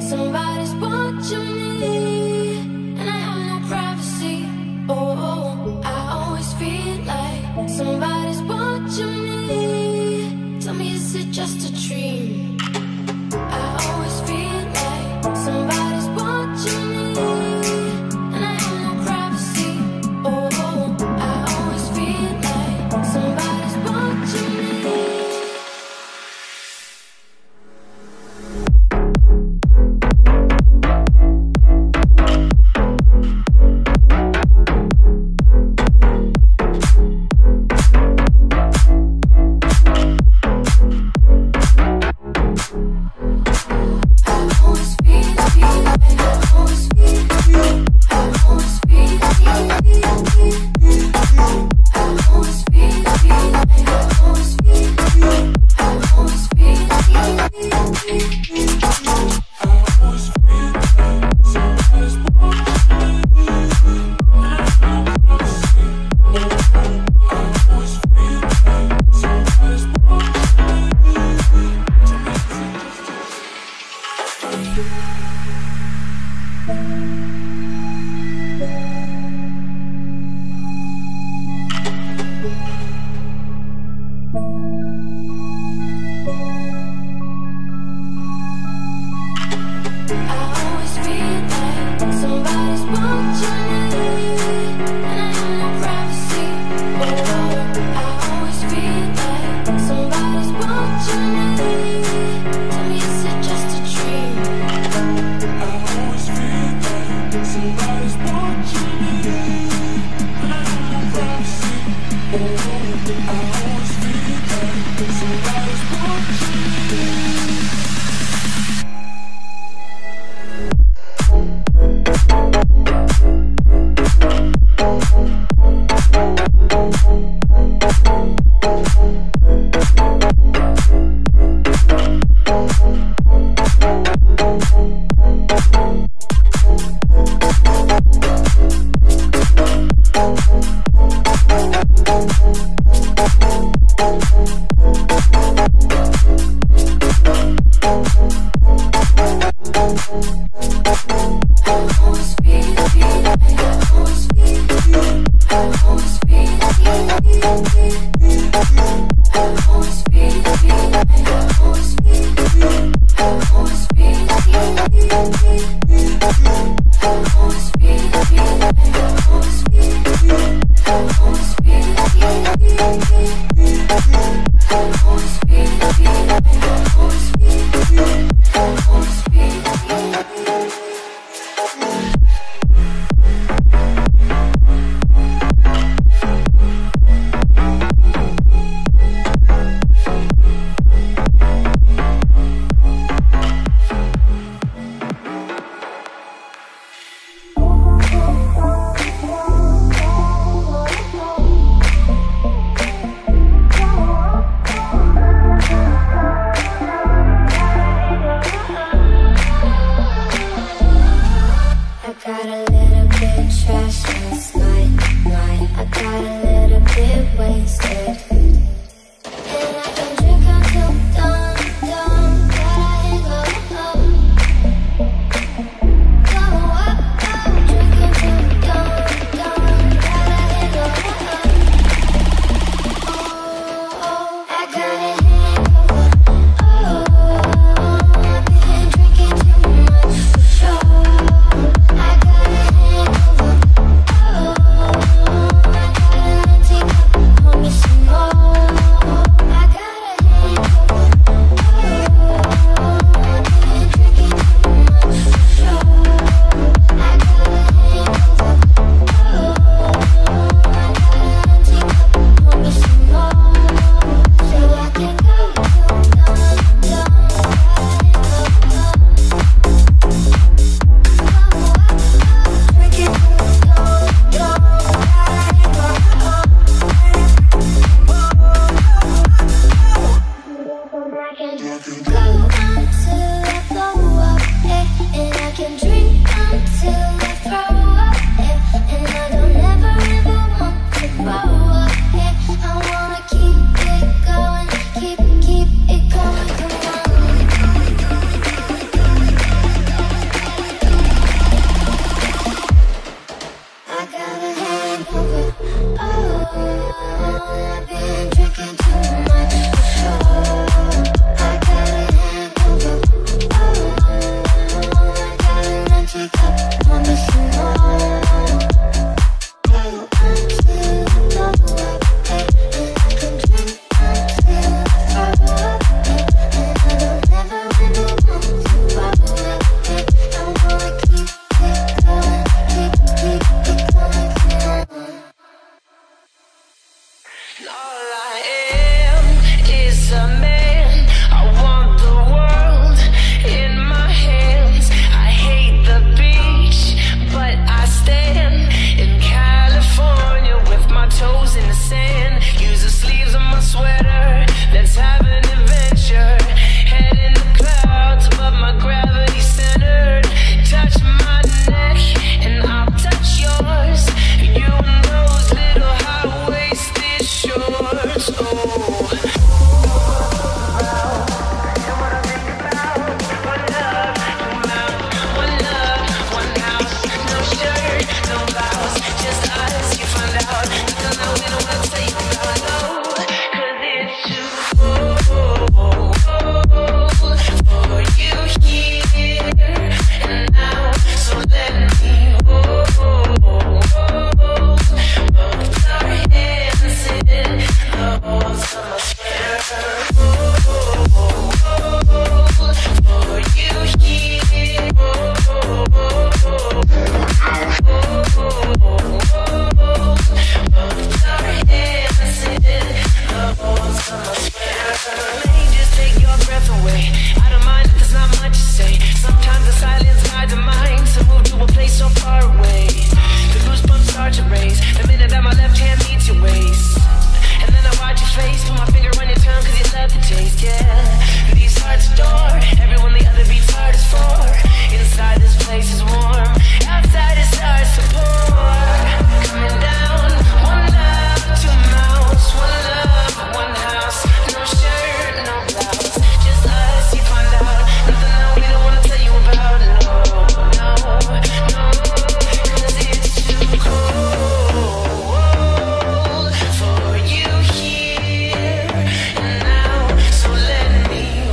somebody's watching me,